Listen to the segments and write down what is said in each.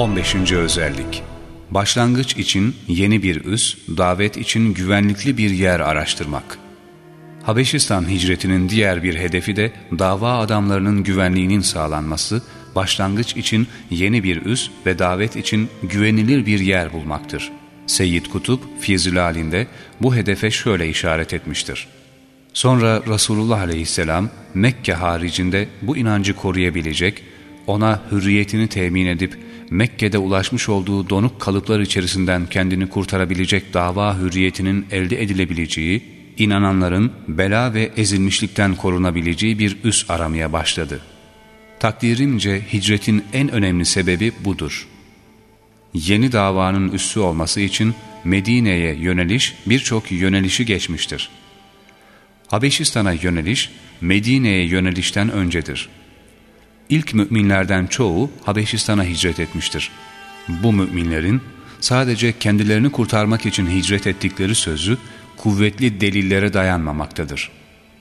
15. özellik Başlangıç için yeni bir üs, davet için güvenlikli bir yer araştırmak. Habeşistan hicretinin diğer bir hedefi de dava adamlarının güvenliğinin sağlanması, başlangıç için yeni bir üs ve davet için güvenilir bir yer bulmaktır. Seyyid Kutup Fizilalinde bu hedefe şöyle işaret etmiştir. Sonra Resulullah Aleyhisselam Mekke haricinde bu inancı koruyabilecek, ona hürriyetini temin edip Mekke'de ulaşmış olduğu donuk kalıplar içerisinden kendini kurtarabilecek dava hürriyetinin elde edilebileceği, inananların bela ve ezilmişlikten korunabileceği bir üs aramaya başladı. Takdirimce hicretin en önemli sebebi budur. Yeni davanın üssü olması için Medine'ye yöneliş birçok yönelişi geçmiştir. Habeşistan'a yöneliş, Medine'ye yönelişten öncedir. İlk müminlerden çoğu Habeşistan'a hicret etmiştir. Bu müminlerin sadece kendilerini kurtarmak için hicret ettikleri sözü kuvvetli delillere dayanmamaktadır.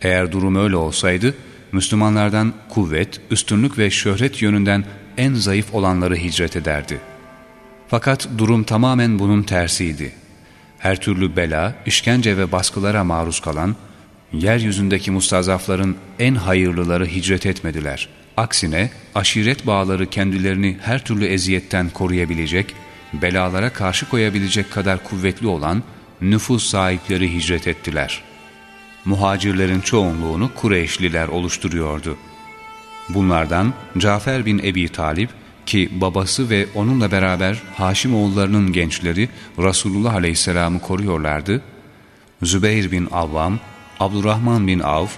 Eğer durum öyle olsaydı, Müslümanlardan kuvvet, üstünlük ve şöhret yönünden en zayıf olanları hicret ederdi. Fakat durum tamamen bunun tersiydi. Her türlü bela, işkence ve baskılara maruz kalan, yeryüzündeki mustazafların en hayırlıları hicret etmediler. Aksine aşiret bağları kendilerini her türlü eziyetten koruyabilecek, belalara karşı koyabilecek kadar kuvvetli olan nüfus sahipleri hicret ettiler. Muhacirlerin çoğunluğunu Kureyşliler oluşturuyordu. Bunlardan Cafer bin Ebi Talip ki babası ve onunla beraber Haşimoğullarının gençleri Resulullah Aleyhisselam'ı koruyorlardı, Zübeyir bin Avvam, Abdurrahman bin Avf,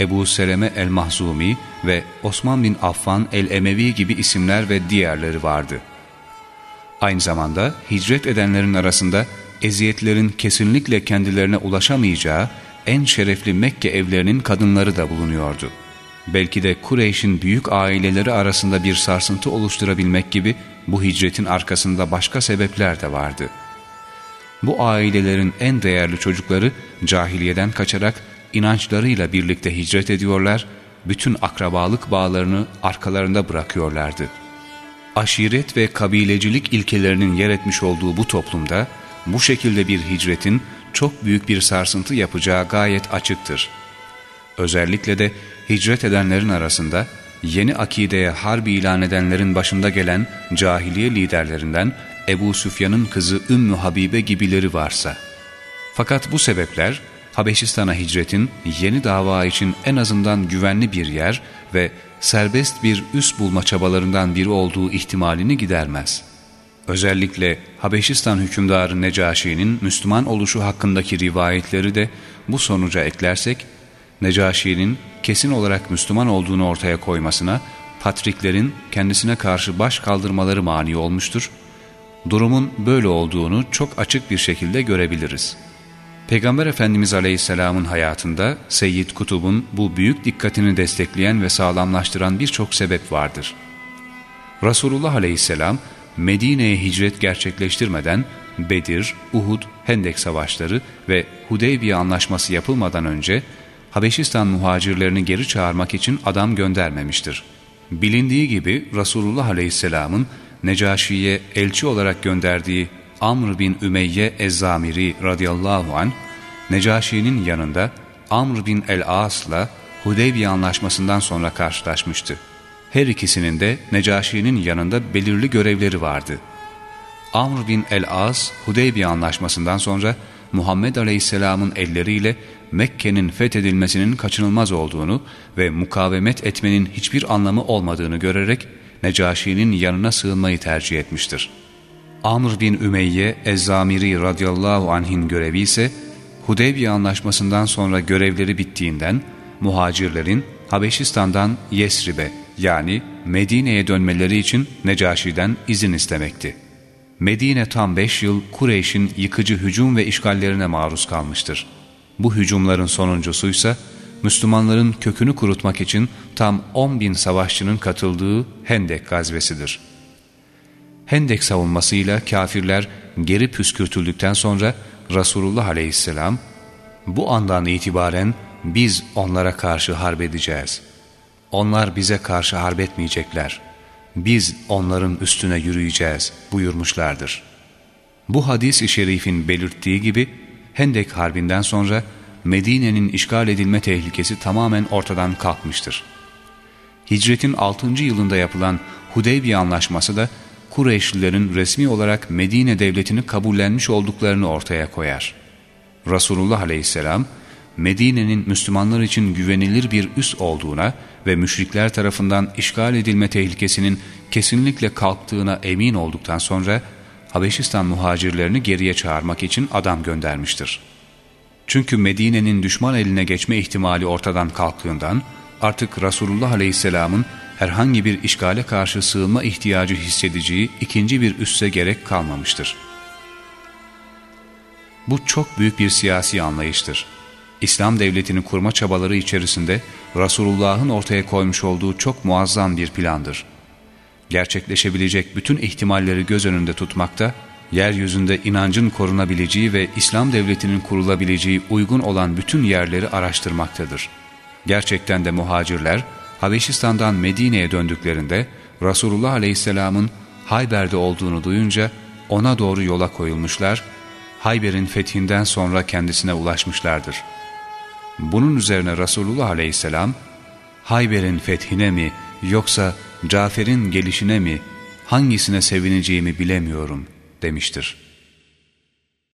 Ebu Seleme el-Mahzumi ve Osman bin Affan el-Emevi gibi isimler ve diğerleri vardı. Aynı zamanda hicret edenlerin arasında eziyetlerin kesinlikle kendilerine ulaşamayacağı en şerefli Mekke evlerinin kadınları da bulunuyordu. Belki de Kureyş'in büyük aileleri arasında bir sarsıntı oluşturabilmek gibi bu hicretin arkasında başka sebepler de vardı. Bu ailelerin en değerli çocukları cahiliyeden kaçarak inançlarıyla birlikte hicret ediyorlar, bütün akrabalık bağlarını arkalarında bırakıyorlardı. Aşiret ve kabilecilik ilkelerinin yer etmiş olduğu bu toplumda, bu şekilde bir hicretin çok büyük bir sarsıntı yapacağı gayet açıktır. Özellikle de hicret edenlerin arasında yeni akideye harbi ilan edenlerin başında gelen cahiliye liderlerinden Ebu Süfyan'ın kızı Ümmü Habibe gibileri varsa. Fakat bu sebepler Habeşistan'a hicretin yeni dava için en azından güvenli bir yer ve serbest bir üs bulma çabalarından biri olduğu ihtimalini gidermez. Özellikle Habeşistan hükümdarı Necaşi'nin Müslüman oluşu hakkındaki rivayetleri de bu sonuca eklersek, Necaşi'nin kesin olarak Müslüman olduğunu ortaya koymasına, patriklerin kendisine karşı baş kaldırmaları mani olmuştur. Durumun böyle olduğunu çok açık bir şekilde görebiliriz.'' Peygamber Efendimiz Aleyhisselam'ın hayatında Seyyid Kutub'un bu büyük dikkatini destekleyen ve sağlamlaştıran birçok sebep vardır. Resulullah Aleyhisselam Medine'ye hicret gerçekleştirmeden Bedir, Uhud, Hendek savaşları ve Hudeybiye anlaşması yapılmadan önce Habeşistan muhacirlerini geri çağırmak için adam göndermemiştir. Bilindiği gibi Resulullah Aleyhisselam'ın Necaşi'ye elçi olarak gönderdiği Amr bin Ümeyye Ezzamiri radıyallahu an Necaşi'nin yanında Amr bin el-As'la Hudeybiye anlaşmasından sonra karşılaşmıştı. Her ikisinin de Necaşi'nin yanında belirli görevleri vardı. Amr bin el-As Hudeybiye anlaşmasından sonra Muhammed Aleyhisselam'ın elleriyle Mekke'nin fethedilmesinin kaçınılmaz olduğunu ve mukavemet etmenin hiçbir anlamı olmadığını görerek Necaşi'nin yanına sığınmayı tercih etmiştir. Amr bin Ümeyye Ezzamiri radıyallahu anh'in görevi ise Hudeybiye anlaşmasından sonra görevleri bittiğinden muhacirlerin Habeşistan'dan Yesrib'e yani Medine'ye dönmeleri için Necaşi'den izin istemekti. Medine tam beş yıl Kureyş'in yıkıcı hücum ve işgallerine maruz kalmıştır. Bu hücumların sonuncusuysa Müslümanların kökünü kurutmak için tam 10 bin savaşçının katıldığı Hendek gazvesidir. Hendek savunmasıyla kafirler geri püskürtüldükten sonra Resulullah aleyhisselam bu andan itibaren biz onlara karşı harp edeceğiz. onlar bize karşı harp etmeyecekler. Biz onların üstüne yürüyeceğiz buyurmuşlardır. Bu hadis-i şerifin belirttiği gibi Hendek Harbi'nden sonra Medine'nin işgal edilme tehlikesi tamamen ortadan kalkmıştır. Hicretin 6. yılında yapılan Hudeybiye Anlaşması da Kureyşlilerin resmi olarak Medine devletini kabullenmiş olduklarını ortaya koyar. Resulullah Aleyhisselam, Medine'nin Müslümanlar için güvenilir bir üs olduğuna ve müşrikler tarafından işgal edilme tehlikesinin kesinlikle kalktığına emin olduktan sonra Habeşistan muhacirlerini geriye çağırmak için adam göndermiştir. Çünkü Medine'nin düşman eline geçme ihtimali ortadan kalktığından artık Resulullah Aleyhisselam'ın herhangi bir işgale karşı sığınma ihtiyacı hissedeceği ikinci bir üsse gerek kalmamıştır. Bu çok büyük bir siyasi anlayıştır. İslam devletini kurma çabaları içerisinde Resulullah'ın ortaya koymuş olduğu çok muazzam bir plandır. Gerçekleşebilecek bütün ihtimalleri göz önünde tutmakta, yeryüzünde inancın korunabileceği ve İslam devletinin kurulabileceği uygun olan bütün yerleri araştırmaktadır. Gerçekten de muhacirler, Habeşistan'dan Medine'ye döndüklerinde Resulullah Aleyhisselam'ın Hayber'de olduğunu duyunca ona doğru yola koyulmuşlar, Hayber'in fethinden sonra kendisine ulaşmışlardır. Bunun üzerine Resulullah Aleyhisselam, Hayber'in fethine mi yoksa Cafer'in gelişine mi hangisine sevineceğimi bilemiyorum demiştir.''